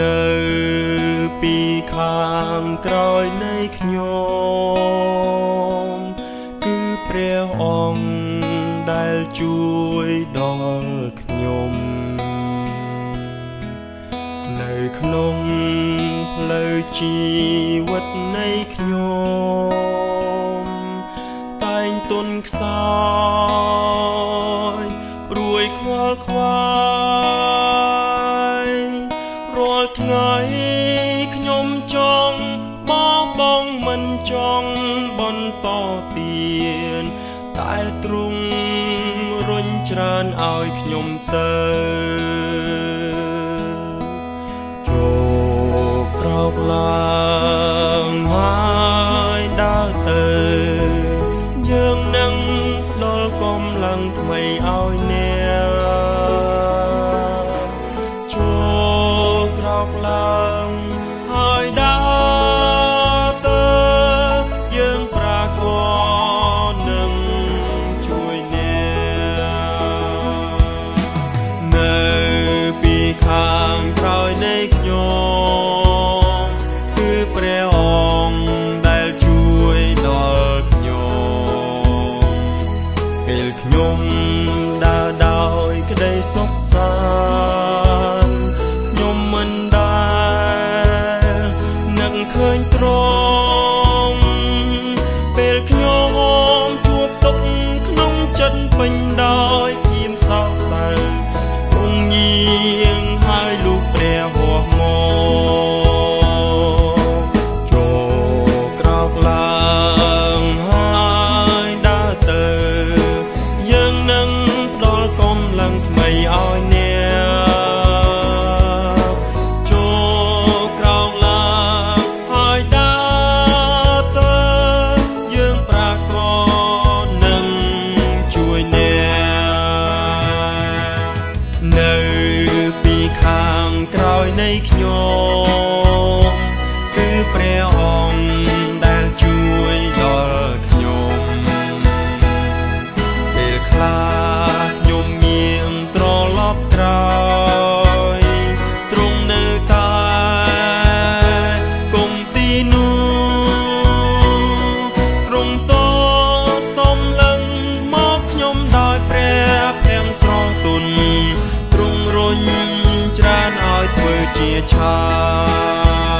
នៅពីខាងក្រោយនៃខ្ញុំគឺព្រះអង្គដែលជួយដល់ខ្ញុំនៅក្នុងផ្លូវជីវិតនៃខ្ញុំតែងទុនខ្សោយព្រួយខ្វល់ខ្វាយ តទៀនតែទ្រង់រុញច្រើនឲ្យខ្ញុំទៅចូលក្រោកឡើងហើយដើរទៅយើងនឹងដល់កំឡើងថ្មីឲ្យអ្នកចូលក្រោកឡើង ឡើងថ្មីឲ្យ ឆា